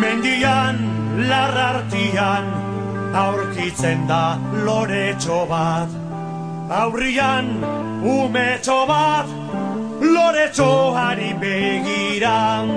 Mendian, larrartian, aurkitzen da loretxo bat. Aurrian, umetxo bat, loretxoari begiran.